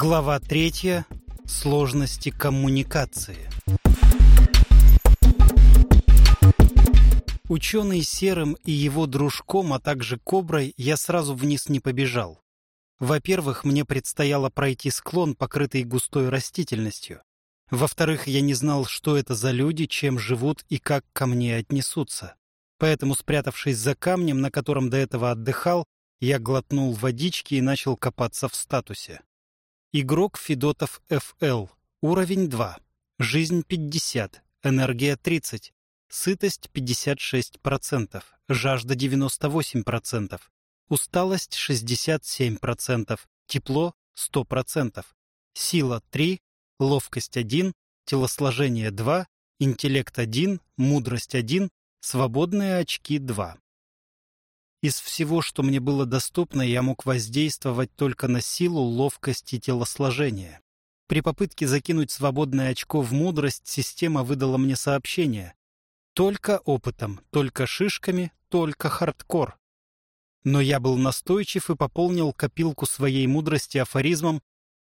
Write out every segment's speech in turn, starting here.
Глава третья. Сложности коммуникации. Ученый Серым и его дружком, а также Коброй, я сразу вниз не побежал. Во-первых, мне предстояло пройти склон, покрытый густой растительностью. Во-вторых, я не знал, что это за люди, чем живут и как ко мне отнесутся. Поэтому, спрятавшись за камнем, на котором до этого отдыхал, я глотнул водички и начал копаться в статусе. Игрок Федотов ФЛ. Уровень 2. Жизнь 50. Энергия 30. Сытость 56%. Жажда 98%. Усталость 67%. Тепло 100%. Сила 3. Ловкость 1. Телосложение 2. Интеллект 1. Мудрость 1. Свободные очки 2. Из всего, что мне было доступно, я мог воздействовать только на силу, ловкость и телосложение. При попытке закинуть свободное очко в мудрость система выдала мне сообщение. Только опытом, только шишками, только хардкор. Но я был настойчив и пополнил копилку своей мудрости афоризмом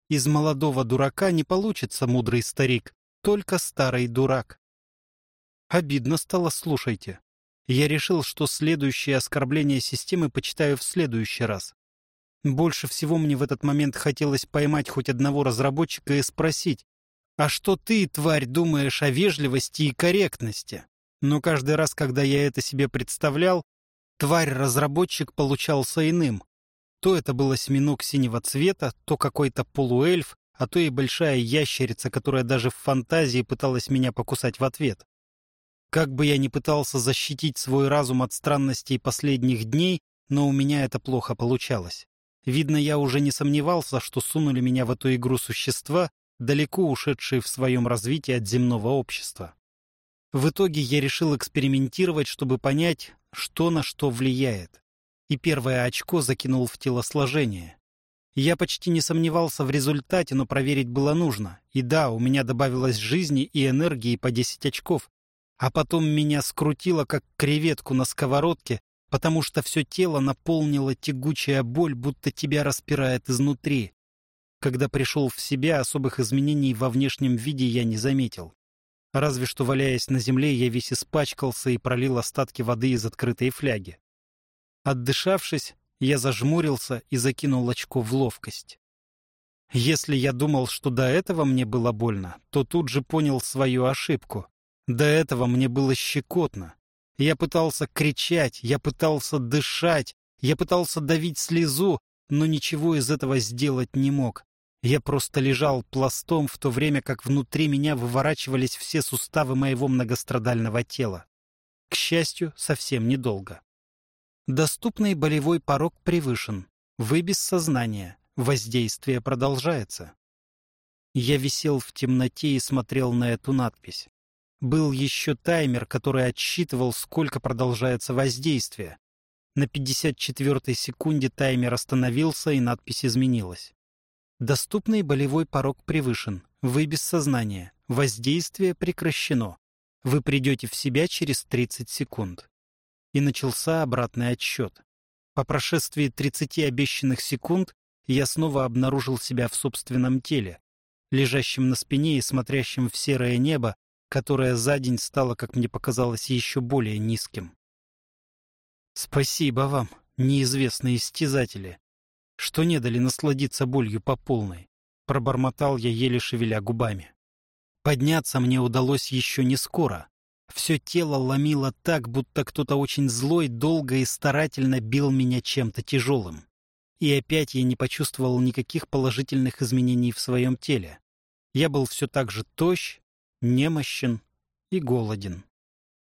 «Из молодого дурака не получится мудрый старик, только старый дурак». Обидно стало, слушайте. Я решил, что следующее оскорбление системы почитаю в следующий раз. Больше всего мне в этот момент хотелось поймать хоть одного разработчика и спросить, «А что ты, тварь, думаешь о вежливости и корректности?» Но каждый раз, когда я это себе представлял, тварь-разработчик получался иным. То это был осьминог синего цвета, то какой-то полуэльф, а то и большая ящерица, которая даже в фантазии пыталась меня покусать в ответ. Как бы я ни пытался защитить свой разум от странностей последних дней, но у меня это плохо получалось. Видно, я уже не сомневался, что сунули меня в эту игру существа, далеко ушедшие в своем развитии от земного общества. В итоге я решил экспериментировать, чтобы понять, что на что влияет. И первое очко закинул в телосложение. Я почти не сомневался в результате, но проверить было нужно. И да, у меня добавилось жизни и энергии по 10 очков, а потом меня скрутило, как креветку на сковородке, потому что все тело наполнило тягучая боль, будто тебя распирает изнутри. Когда пришел в себя, особых изменений во внешнем виде я не заметил. Разве что, валяясь на земле, я весь испачкался и пролил остатки воды из открытой фляги. Отдышавшись, я зажмурился и закинул очко в ловкость. Если я думал, что до этого мне было больно, то тут же понял свою ошибку. До этого мне было щекотно. Я пытался кричать, я пытался дышать, я пытался давить слезу, но ничего из этого сделать не мог. Я просто лежал пластом, в то время как внутри меня выворачивались все суставы моего многострадального тела. К счастью, совсем недолго. Доступный болевой порог превышен. Вы без сознания. Воздействие продолжается. Я висел в темноте и смотрел на эту надпись. Был еще таймер, который отсчитывал, сколько продолжается воздействие. На 54-й секунде таймер остановился, и надпись изменилась. Доступный болевой порог превышен. Вы без сознания. Воздействие прекращено. Вы придете в себя через 30 секунд. И начался обратный отсчет. По прошествии 30 обещанных секунд я снова обнаружил себя в собственном теле, лежащем на спине и смотрящем в серое небо, которое за день стало, как мне показалось, еще более низким. Спасибо вам, неизвестные истязатели, что не дали насладиться болью по полной, пробормотал я, еле шевеля губами. Подняться мне удалось еще не скоро. Все тело ломило так, будто кто-то очень злой долго и старательно бил меня чем-то тяжелым. И опять я не почувствовал никаких положительных изменений в своем теле. Я был все так же тощ, немощен и голоден.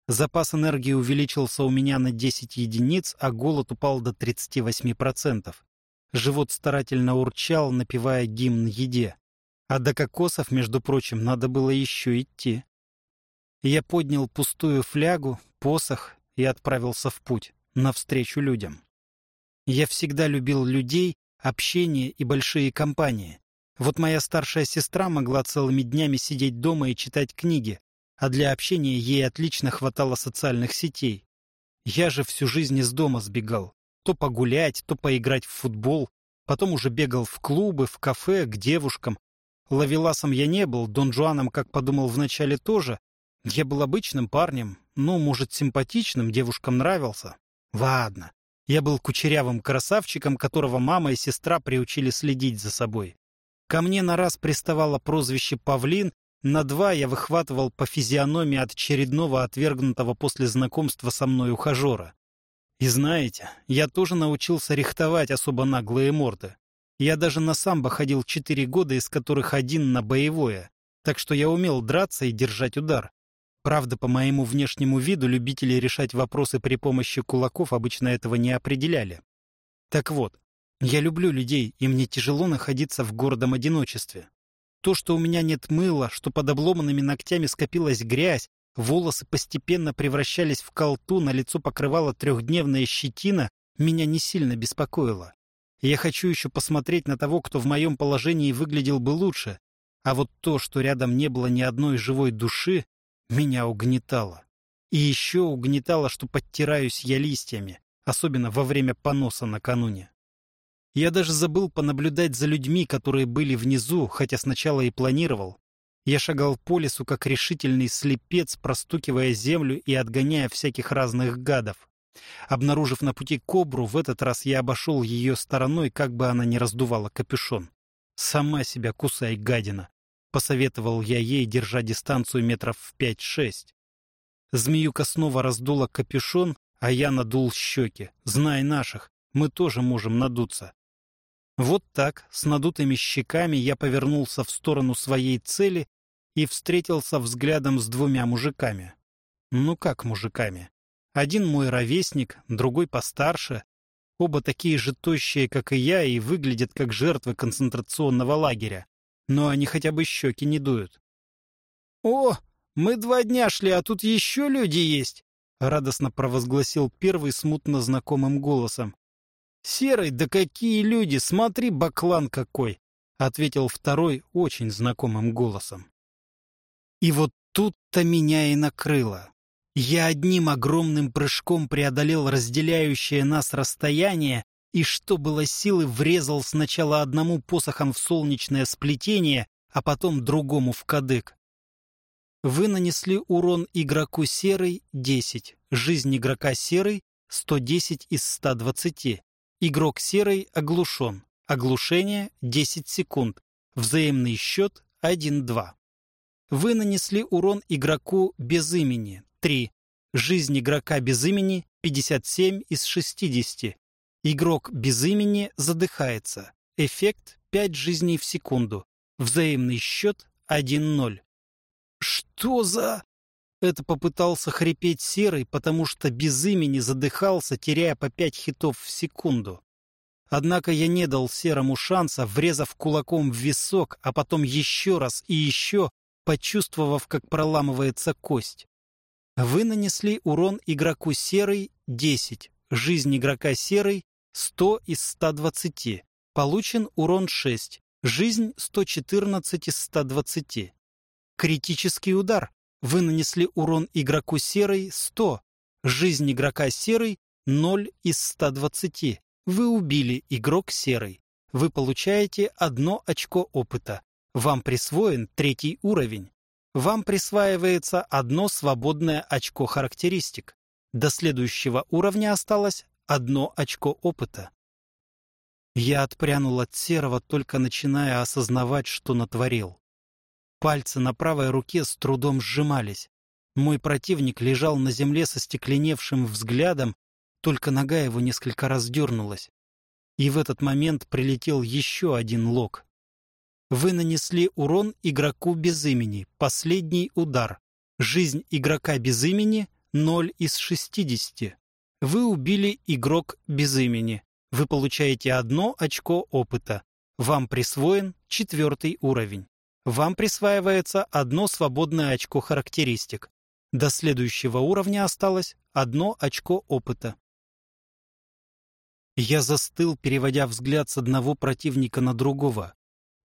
Запас энергии увеличился у меня на 10 единиц, а голод упал до 38%. Живот старательно урчал, напевая гимн еде. А до кокосов, между прочим, надо было еще идти. Я поднял пустую флягу, посох и отправился в путь, навстречу людям. Я всегда любил людей, общение и большие компании. Вот моя старшая сестра могла целыми днями сидеть дома и читать книги, а для общения ей отлично хватало социальных сетей. Я же всю жизнь из дома сбегал. То погулять, то поиграть в футбол, Потом уже бегал в клубы, в кафе, к девушкам. Лавеласом я не был, Дон Жуаном, как подумал вначале, тоже. Я был обычным парнем, ну, может, симпатичным, девушкам нравился. Ладно. Я был кучерявым красавчиком, которого мама и сестра приучили следить за собой. Ко мне на раз приставало прозвище «Павлин», на два я выхватывал по физиономии от очередного отвергнутого после знакомства со мной ухажера. И знаете, я тоже научился рихтовать особо наглые морды. Я даже на самбо ходил четыре года, из которых один на боевое, так что я умел драться и держать удар. Правда, по моему внешнему виду любители решать вопросы при помощи кулаков обычно этого не определяли. Так вот, я люблю людей, и мне тяжело находиться в гордом одиночестве. То, что у меня нет мыла, что под обломанными ногтями скопилась грязь, волосы постепенно превращались в колту, на лицо покрывала трехдневная щетина, меня не сильно беспокоило. Я хочу еще посмотреть на того, кто в моем положении выглядел бы лучше, а вот то, что рядом не было ни одной живой души, меня угнетало. И еще угнетало, что подтираюсь я листьями, особенно во время поноса накануне. Я даже забыл понаблюдать за людьми, которые были внизу, хотя сначала и планировал. Я шагал по лесу, как решительный слепец, простукивая землю и отгоняя всяких разных гадов. Обнаружив на пути кобру, в этот раз я обошел ее стороной, как бы она ни раздувала капюшон. «Сама себя кусай, гадина!» — посоветовал я ей, держа дистанцию метров в пять-шесть. Змеюка снова раздула капюшон, а я надул щеки. Знай наших, мы тоже можем надуться. Вот так, с надутыми щеками, я повернулся в сторону своей цели и встретился взглядом с двумя мужиками. Ну как мужиками? Один мой ровесник, другой постарше. Оба такие же тощие, как и я, и выглядят как жертвы концентрационного лагеря. Но они хотя бы щеки не дуют. «О, мы два дня шли, а тут еще люди есть!» — радостно провозгласил первый смутно знакомым голосом. «Серый, да какие люди! Смотри, баклан какой!» — ответил второй очень знакомым голосом. И вот тут-то меня и накрыло. Я одним огромным прыжком преодолел разделяющее нас расстояние и, что было силы, врезал сначала одному посохом в солнечное сплетение, а потом другому в кадык. Вы нанесли урон игроку серый 10, жизнь игрока серый 110 из 120. Игрок серый оглушен. Оглушение 10 секунд. Взаимный счет 1-2. Вы нанесли урон игроку без имени 3. Жизнь игрока без имени 57 из 60. Игрок без имени задыхается. Эффект 5 жизней в секунду. Взаимный счет 1-0. Что за... Это попытался хрипеть Серый, потому что без имени задыхался, теряя по пять хитов в секунду. Однако я не дал Серому шанса, врезав кулаком в висок, а потом еще раз и еще, почувствовав, как проламывается кость. Вы нанесли урон игроку Серый 10, жизнь игрока Серый 100 из 120, получен урон 6, жизнь 114 из 120. Критический удар. Вы нанесли урон игроку серой 100. Жизнь игрока серой 0 из 120. Вы убили игрок серый. Вы получаете одно очко опыта. Вам присвоен третий уровень. Вам присваивается одно свободное очко характеристик. До следующего уровня осталось одно очко опыта. Я отпрянул от серого, только начиная осознавать, что натворил. Пальцы на правой руке с трудом сжимались. Мой противник лежал на земле со стекленевшим взглядом, только нога его несколько раз дернулась. И в этот момент прилетел еще один лог. Вы нанесли урон игроку без имени. Последний удар. Жизнь игрока без имени — 0 из 60. Вы убили игрок без имени. Вы получаете одно очко опыта. Вам присвоен четвертый уровень вам присваивается одно свободное очко характеристик. До следующего уровня осталось одно очко опыта. Я застыл, переводя взгляд с одного противника на другого.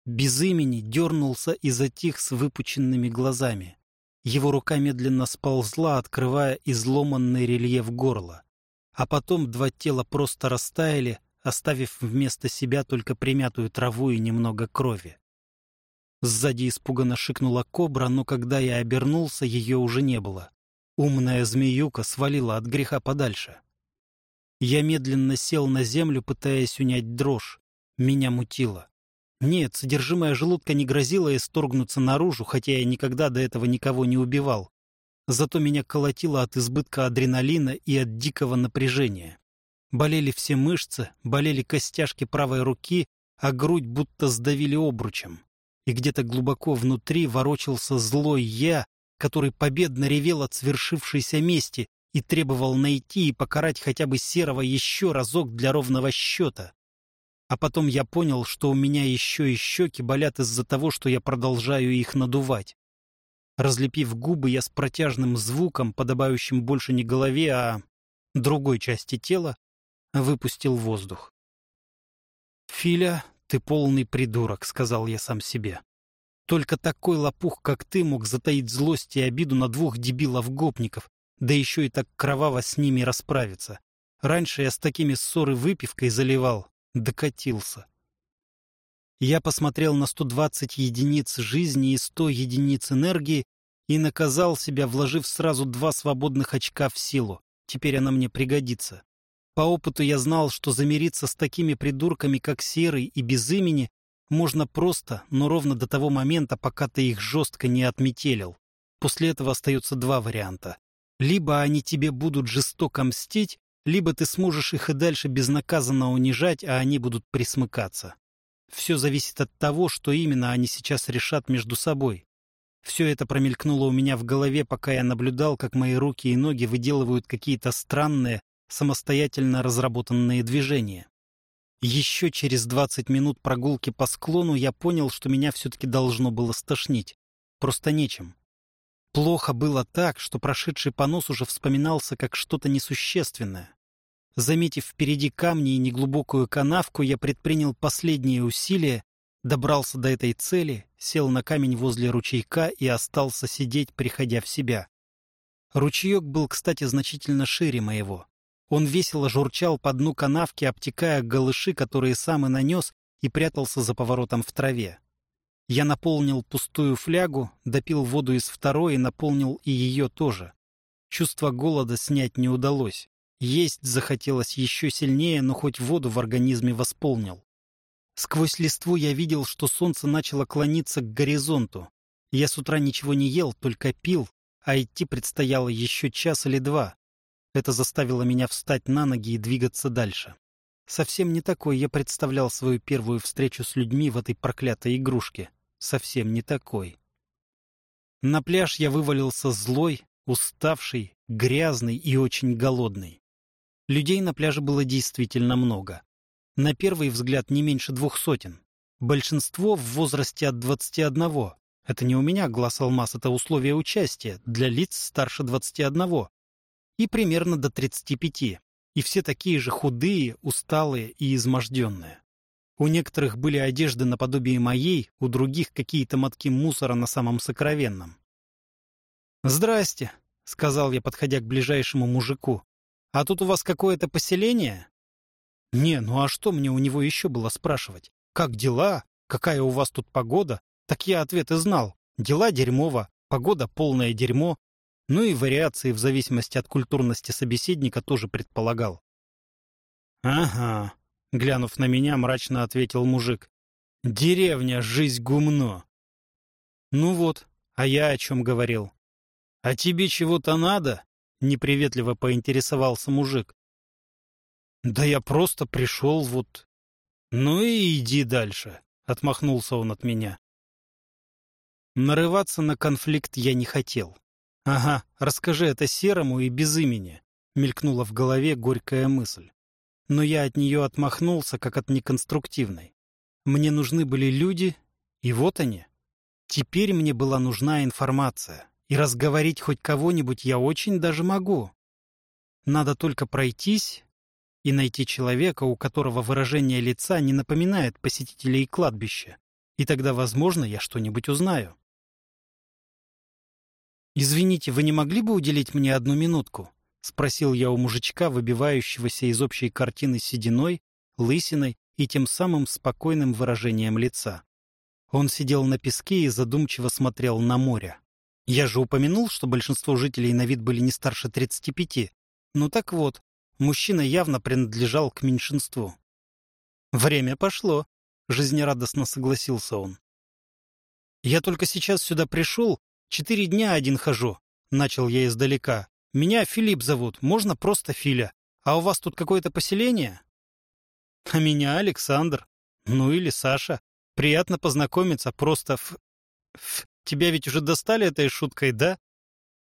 Без имени дернулся и затих с выпученными глазами. Его рука медленно сползла, открывая изломанный рельеф горла. А потом два тела просто растаяли, оставив вместо себя только примятую траву и немного крови. Сзади испуганно шикнула кобра, но когда я обернулся, ее уже не было. Умная змеюка свалила от греха подальше. Я медленно сел на землю, пытаясь унять дрожь. Меня мутило. Нет, содержимое желудка не грозило исторгнуться наружу, хотя я никогда до этого никого не убивал. Зато меня колотило от избытка адреналина и от дикого напряжения. Болели все мышцы, болели костяшки правой руки, а грудь будто сдавили обручем. И где-то глубоко внутри ворочался злой я, который победно ревел от свершившейся мести и требовал найти и покарать хотя бы серого еще разок для ровного счета. А потом я понял, что у меня еще и щеки болят из-за того, что я продолжаю их надувать. Разлепив губы, я с протяжным звуком, подобающим больше не голове, а другой части тела, выпустил воздух. «Филя, ты полный придурок», — сказал я сам себе. «Только такой лопух, как ты, мог затаить злость и обиду на двух дебилов-гопников, да еще и так кроваво с ними расправиться. Раньше я с такими ссоры выпивкой заливал, Докатился. Я посмотрел на 120 единиц жизни и 100 единиц энергии и наказал себя, вложив сразу два свободных очка в силу. Теперь она мне пригодится. По опыту я знал, что замириться с такими придурками, как Серый и без имени, можно просто, но ровно до того момента, пока ты их жестко не отметелил. После этого остается два варианта. Либо они тебе будут жестоко мстить, либо ты сможешь их и дальше безнаказанно унижать, а они будут присмыкаться. Все зависит от того, что именно они сейчас решат между собой. Все это промелькнуло у меня в голове, пока я наблюдал, как мои руки и ноги выделывают какие-то странные, самостоятельно разработанные движения. Еще через 20 минут прогулки по склону я понял, что меня все-таки должно было стошнить. Просто нечем. Плохо было так, что прошедший понос уже вспоминался как что-то несущественное. Заметив впереди камни и неглубокую канавку, я предпринял последние усилия, добрался до этой цели, сел на камень возле ручейка и остался сидеть, приходя в себя. Ручеек был, кстати, значительно шире моего. Он весело журчал по дну канавки, обтекая голыши, которые сам и нанес, и прятался за поворотом в траве. Я наполнил пустую флягу, допил воду из второй и наполнил и ее тоже. Чувство голода снять не удалось. Есть захотелось еще сильнее, но хоть воду в организме восполнил. Сквозь листву я видел, что солнце начало клониться к горизонту. Я с утра ничего не ел, только пил, а идти предстояло еще час или два. Это заставило меня встать на ноги и двигаться дальше. Совсем не такой я представлял свою первую встречу с людьми в этой проклятой игрушке совсем не такой. На пляж я вывалился злой, уставший, грязный и очень голодный. Людей на пляже было действительно много. На первый взгляд не меньше двух сотен. Большинство в возрасте от 21. Это не у меня глаз алмаз, это условие участия для лиц старше 21. И примерно до 35. И все такие же худые, усталые и изможденные. У некоторых были одежды наподобие моей, у других какие-то мотки мусора на самом сокровенном. «Здрасте», — сказал я, подходя к ближайшему мужику. «А тут у вас какое-то поселение?» «Не, ну а что мне у него еще было спрашивать? Как дела? Какая у вас тут погода?» Так я ответ и знал. Дела дерьмово, погода полное дерьмо. Ну и вариации в зависимости от культурности собеседника тоже предполагал. «Ага», Глянув на меня, мрачно ответил мужик. «Деревня, жизнь гумно». «Ну вот, а я о чем говорил?» «А тебе чего-то надо?» — неприветливо поинтересовался мужик. «Да я просто пришел вот...» «Ну и иди дальше», — отмахнулся он от меня. Нарываться на конфликт я не хотел. «Ага, расскажи это Серому и без имени», — мелькнула в голове горькая мысль но я от нее отмахнулся, как от неконструктивной. Мне нужны были люди, и вот они. Теперь мне была нужна информация, и разговорить хоть кого-нибудь я очень даже могу. Надо только пройтись и найти человека, у которого выражение лица не напоминает посетителей кладбища, и тогда, возможно, я что-нибудь узнаю. «Извините, вы не могли бы уделить мне одну минутку?» — спросил я у мужичка, выбивающегося из общей картины сединой, лысиной и тем самым спокойным выражением лица. Он сидел на песке и задумчиво смотрел на море. Я же упомянул, что большинство жителей на вид были не старше 35. Ну так вот, мужчина явно принадлежал к меньшинству. «Время пошло», — жизнерадостно согласился он. «Я только сейчас сюда пришел, четыре дня один хожу», — начал я издалека. «Меня Филипп зовут, можно просто Филя. А у вас тут какое-то поселение?» «А меня Александр. Ну или Саша. Приятно познакомиться, просто в... в... Тебя ведь уже достали этой шуткой, да?»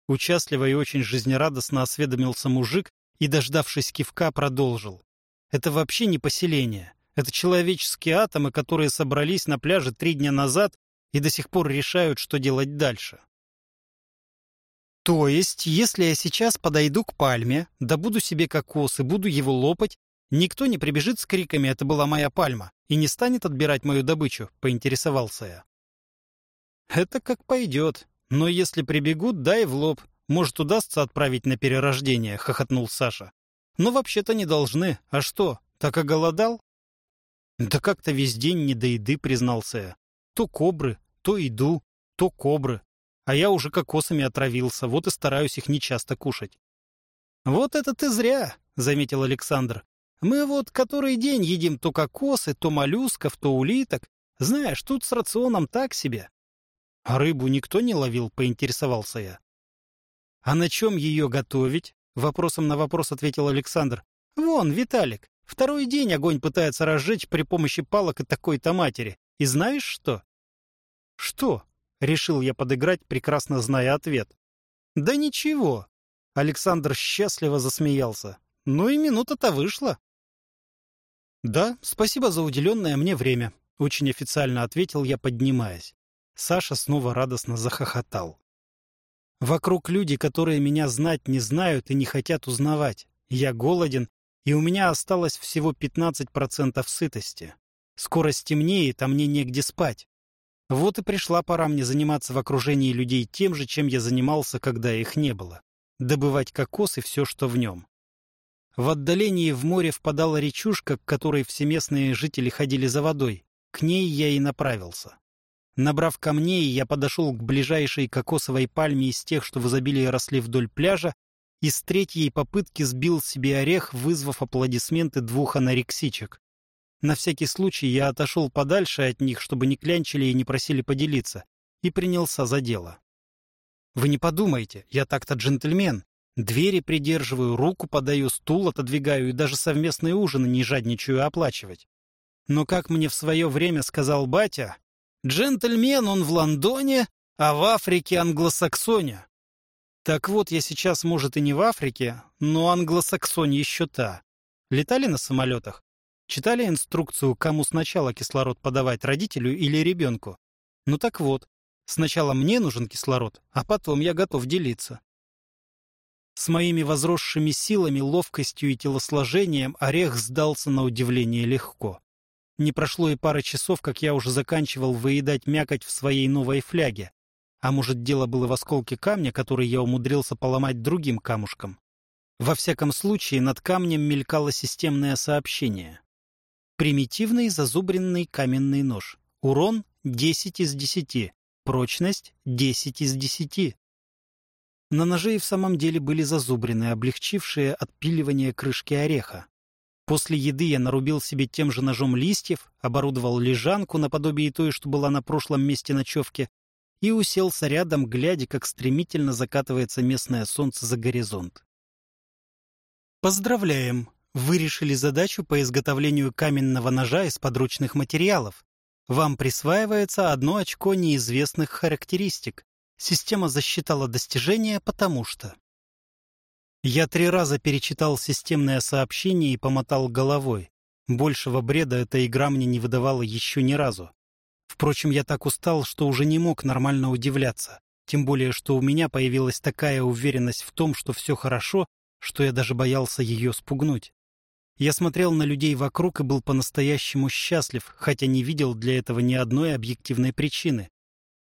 Участливо и очень жизнерадостно осведомился мужик и, дождавшись кивка, продолжил. «Это вообще не поселение. Это человеческие атомы, которые собрались на пляже три дня назад и до сих пор решают, что делать дальше. То есть, если я сейчас подойду к пальме, добуду себе кокос и буду его лопать, никто не прибежит с криками «это была моя пальма» и не станет отбирать мою добычу, поинтересовался я. Это как пойдет, но если прибегут, дай в лоб. Может, удастся отправить на перерождение, хохотнул Саша. Но вообще-то не должны. А что, так оголодал? Да как-то весь день не до еды, признался я. То кобры, то иду, то кобры. А я уже кокосами отравился, вот и стараюсь их нечасто кушать. «Вот это ты зря», — заметил Александр. «Мы вот который день едим то кокосы, то моллюсков, то улиток. Знаешь, тут с рационом так себе». «А рыбу никто не ловил?» — поинтересовался я. «А на чем ее готовить?» — вопросом на вопрос ответил Александр. «Вон, Виталик, второй день огонь пытается разжечь при помощи палок и такой-то матери. И знаешь что?» «Что?» — решил я подыграть, прекрасно зная ответ. «Да ничего». Александр счастливо засмеялся. «Ну и минута-то вышла». «Да, спасибо за уделенное мне время», — очень официально ответил я, поднимаясь. Саша снова радостно захохотал. «Вокруг люди, которые меня знать не знают и не хотят узнавать. Я голоден, и у меня осталось всего 15% сытости. Скоро стемнеет, а мне негде спать. Вот и пришла пора мне заниматься в окружении людей тем же, чем я занимался, когда их не было. Добывать кокос и все, что в нем. В отдалении в море впадала речушка, к которой всеместные жители ходили за водой. К ней я и направился. Набрав камней, я подошел к ближайшей кокосовой пальме из тех, что в изобилии росли вдоль пляжа, и с третьей попытки сбил себе орех, вызвав аплодисменты двух анорексичек. На всякий случай я отошел подальше от них, чтобы не клянчили и не просили поделиться, и принялся за дело. Вы не подумайте, я так-то джентльмен. Двери придерживаю, руку подаю, стул отодвигаю и даже совместные ужины не жадничаю оплачивать. Но, как мне в свое время сказал батя, джентльмен он в Лондоне, а в Африке англосаксоне. Так вот, я сейчас, может, и не в Африке, но англосаксонь еще та. Летали на самолетах? Читали инструкцию, кому сначала кислород подавать, родителю или ребенку? Ну так вот, сначала мне нужен кислород, а потом я готов делиться. С моими возросшими силами, ловкостью и телосложением орех сдался на удивление легко. Не прошло и пары часов, как я уже заканчивал выедать мякоть в своей новой фляге. А может, дело было в осколке камня, который я умудрился поломать другим камушком. Во всяком случае, над камнем мелькало системное сообщение. Примитивный зазубренный каменный нож. Урон 10 из 10. Прочность 10 из 10. На ноже и в самом деле были зазубрины, облегчившие отпиливание крышки ореха. После еды я нарубил себе тем же ножом листьев, оборудовал лежанку наподобие той, что была на прошлом месте ночевки, и уселся рядом, глядя, как стремительно закатывается местное солнце за горизонт. «Поздравляем! Вы решили задачу по изготовлению каменного ножа из подручных материалов. Вам присваивается одно очко неизвестных характеристик. Система засчитала достижение, потому что... Я три раза перечитал системное сообщение и помотал головой. Большего бреда эта игра мне не выдавала еще ни разу. Впрочем, я так устал, что уже не мог нормально удивляться. Тем более, что у меня появилась такая уверенность в том, что все хорошо, что я даже боялся ее спугнуть. Я смотрел на людей вокруг и был по-настоящему счастлив, хотя не видел для этого ни одной объективной причины.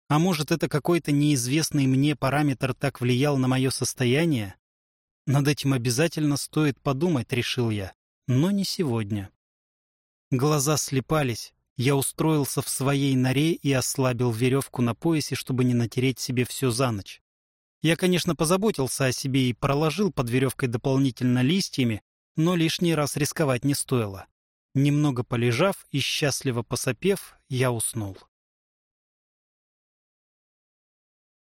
А может, это какой-то неизвестный мне параметр так влиял на мое состояние? Над этим обязательно стоит подумать, решил я. Но не сегодня. Глаза слепались. Я устроился в своей норе и ослабил веревку на поясе, чтобы не натереть себе все за ночь. Я, конечно, позаботился о себе и проложил под веревкой дополнительно листьями, но лишний раз рисковать не стоило. Немного полежав и счастливо посопев, я уснул.